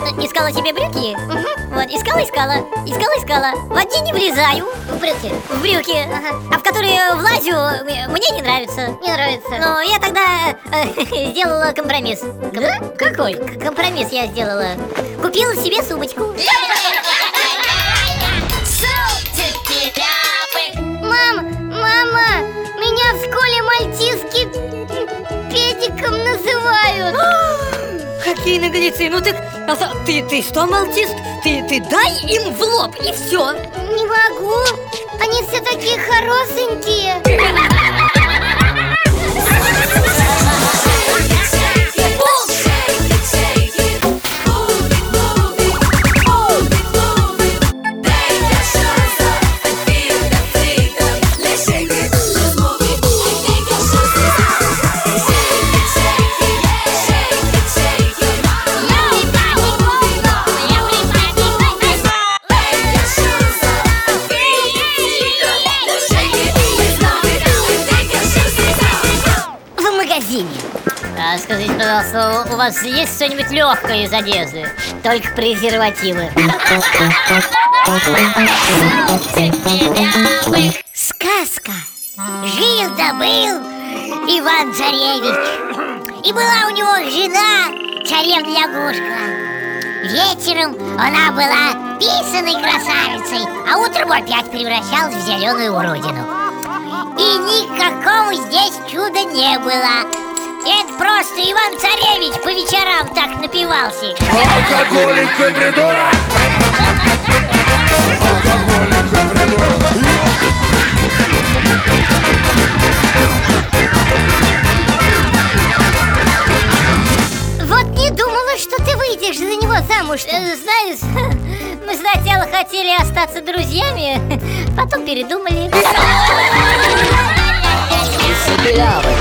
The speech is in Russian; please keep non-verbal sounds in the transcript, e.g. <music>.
вот искала себе брюки. Угу. Вот, искала, искала, искала, искала. В одни не влезаю. В брюки. В брюки. Ага. А в которые влазю, мне не нравится. Не нравится. Но я тогда э, <laughs> сделала компромисс. Ком... Да? Какой? К компромисс я сделала. Купила себе сумочку. Какие наглецы, ну так а ты, ты что молчишь? Ты, ты дай им в лоб и все Не могу, они все такие хорошенькие <laughs> а, Скажите, пожалуйста, у вас есть что-нибудь легкое из одежды? Только презервативы. Сказка. Жил-добыл Иван Царевич. И была у него жена Царевна лягушка Вечером она была писаной красавицей А утром опять превращалась в зеленую уродину. И никакого здесь чуда не было Это просто Иван Царевич по вечерам так напивался. Алкоголик и придурок. Алкоголик и придурок Вот не думала, что ты выйдешь за него замуж. Э, Знаешь, <laughs> мы сначала хотели остаться друзьями <laughs> Потом передумали. Белявый,